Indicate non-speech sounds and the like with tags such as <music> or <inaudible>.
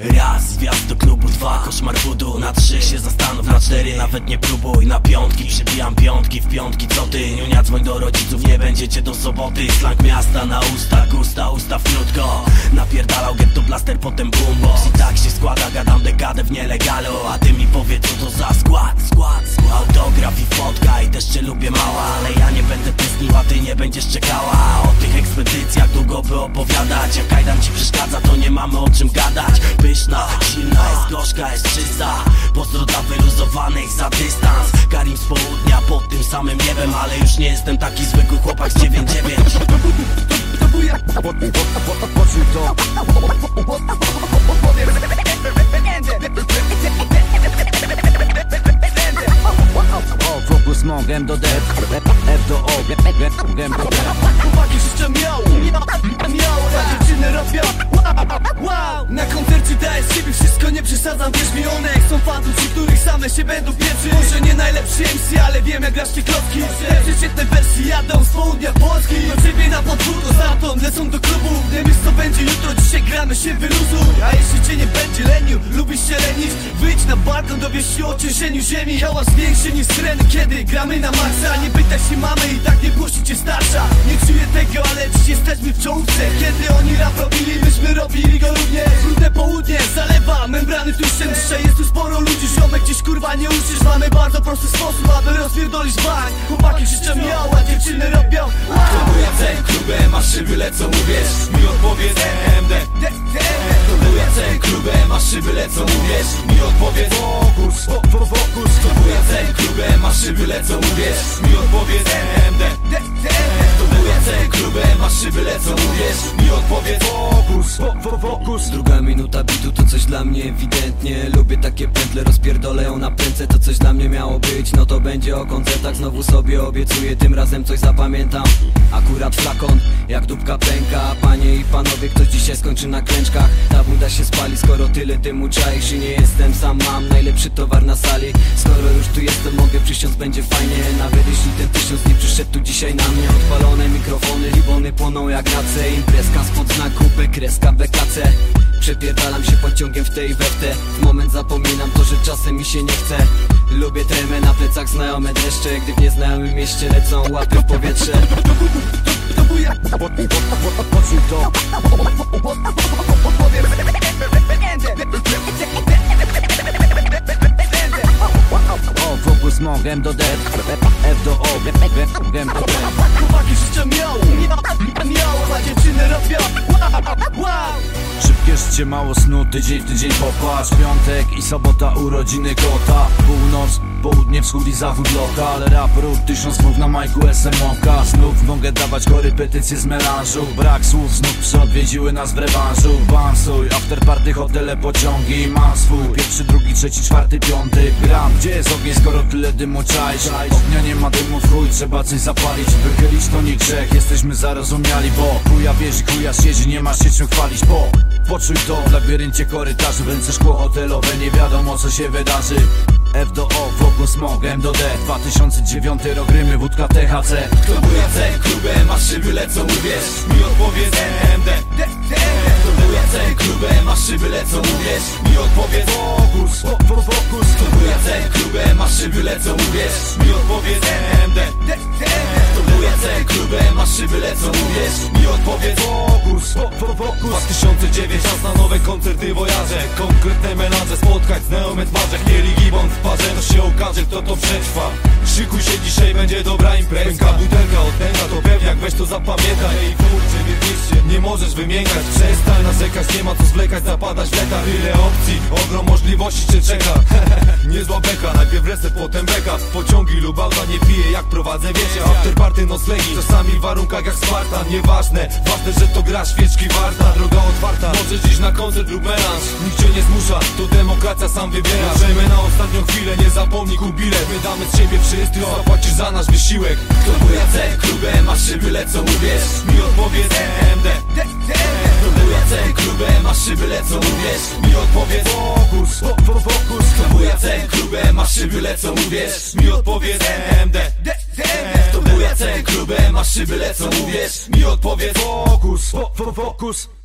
Raz, wjazd do klubu, dwa, koszmar budu Na trzy się zastanów, na cztery. Nawet nie próbuj Na piątki, przybijam piątki w piątki Co ty, niunia, dzwoń do rodziców, nie będziecie do soboty. Slang miasta na usta, gusta, ustaw krótko. Napierdalał getto blaster, potem boombox I tak się składa, gadam dekadę w nielegalu. A ty mi powiedz co to za skład, skład, skład. Autograf i fotka i też cię lubię mała. Ale ja nie będę tęsknił, a ty nie będziesz czekała długo by opowiadać Jak kajdan ci przeszkadza, to nie mamy o czym gadać. Pyszna, silna, jest gorzka, jest czysta. Pozdro dla wyluzowanych za dystans. Karim z południa pod tym samym niebem Ale już nie jestem taki zwykły chłopak z 9-9 Poczuj to O, fokus mąk, M do D F do O, Chłopaki życzę miał, same się będą pieprzyć. Może nie najlepszy MC, ale wiem jak grasz te klocki. Przeciętne wersje jadą z południa Polski Do ciebie na podwórko, stamtąd lecą do klubu. Nie wiesz co będzie jutro, dzisiaj gramy się wyluzuj A jeśli cię nie będzie lenił, lubisz się lenić? Wyjdź na balkon, dowiesz się o ciężeniu ziemi. Hałas większy niż syreny, kiedy gramy na maksa. Nie pytaj się mamy i tak nie puści cię starsza. Nie czuję tego, ale dziś jesteśmy w czołówce. Kiedy oni rap robili, myśmy robili go również. Brudne południe zalewa membrany tuszem Dzisiaj jest bardzo prosty sposób, aby rozpierdolić bank Chłopaki życzę miał, a dziewczyny robią. Wow. Buja ten klubem, a szyby lecą, uwierz Mi odpowiedz MD To buja ten klubem, a szyby lecą, uwierz Mi odpowiedz Fokus, fo, fo, fokus To buja ten klubem, a szyby lecą, uwierz Mi odpowiedz MD To buja ten klubem, a szyby lecą, uwierz Mi odpowiedz Fokus, fo, fo, fokus Druga minuta bitu to coś dla mnie ewidentnie Lubię takie pętle, rozpierdolę ją na prędce To coś dla mnie miało być, no to będzie o koncertach Znowu sobie obiecuję, tym razem coś zapamiętam. Akurat flakon, jak dupka pęka Panie i panowie, ktoś dzisiaj skończy na klęczkach. Ta buda się spali, skoro tyle temu czaisz I nie jestem sam, mam najlepszy towar na sali. Skoro już tu jestem, mogę przysiąc, będzie fajnie. Nawet jeśli ten tysiąc nie przyszedł tu dzisiaj na mnie. Odpalone mikrofony, libony płoną jak na C Imprezka spod znaku kreska BKC Przepierdalam się pociągiem w tej weftę. W moment zapominam to, że czasem mi się nie chce. Lubię tremę na plecach, znajome dreszcze. Gdy w nieznajomym mieście lecą łapy w powietrze. Poczuj to M do D F do O, G do D Chłopaki życzę miał, miał, A dziewczyny robią Życie, mało snu, tydzień w tydzień popatrz Piątek i sobota urodziny kota. Północ, południe, wschód i zachód lokal Rap, rób, tysiąc słów na majku SMOK Znów mogę dawać korepetycje z melanżu. Brak słów, znów psy odwiedziły nas w rewanżu. Bansuj, afterparty, hotele, pociągi. Mam swój pierwszy, drugi, trzeci, czwarty, piąty Gram, gdzie jest ogień, skoro tyle dymu czaisz? Ognia nie ma dymu w chuj, trzeba coś zapalić. Wychylić to nie grzech, jesteśmy zarozumiali Bo chuja wierzy, chuja siedzi, nie masz się czym chwalić Bo Poczuj to w labiryncie korytarzy W ręce szkło hotelowe, nie wiadomo co się wydarzy. F do O, Focus Mog, M do D. 2009 rok Rymy, wódka THC To buja ten klubem, a szyby lecą, uwierz Mi odpowiedz MD To buja ten klubem, a szyby lecą, uwierz Mi odpowiedz Fokus, fo, fo, fokus To buja ten klubem, a szyby lecą, uwierz Mi odpowiedz MD To buja ten klubem, a szyby lecą, uwierz Mi odpowiedz Fokus, fo, fo, fokus 2009 czas na nowe koncerty wojaże. Konkretne melanże, spotkać znajome twarze. Chmieli gibon w parze, to się okaże kto to przetrwa. Szykuj się, dzisiaj będzie dobra impreza Pęka butelka od tęga, to pewniak, weź to zapamiętaj. Ej kurczę, wierniście, nie możesz wymiękać Przestań narzekać, nie ma co zwlekać, zapadać w leta Tyle opcji, ogrom możliwości cię czeka. <laughs> Niezła beka, najpierw reset, potem beka. Pociągi lub auta nie piję, jak prowadzę wiecie. Afterparty, noclegi, czasami w warunkach jak Spartan Nieważne, ważne, że to gra świeczki warta. Droga otwarta, możesz dziś na koncert lub melanż. Nikt cię nie zmusza, to demokracja sam wybiera. Możemy na ostatnią chwilę, nie zapomnij kup bilet. My damy z ciebie wszystko, zapłacisz za nasz wysiłek. To buja ten klubem, a szyby lecą, uwierz. Mi odpowiedz MD To buja ten klubem, a szyby lecą, uwierz. Mi odpowiedz Fokus, fo, fo, fokus. To buja ten klubem, a szyby lecą, uwierz. Mi odpowiedz MD To buja ten klubem, a szyby lecą, uwierz. Mi odpowiedz Fokus, fo, fo, fokus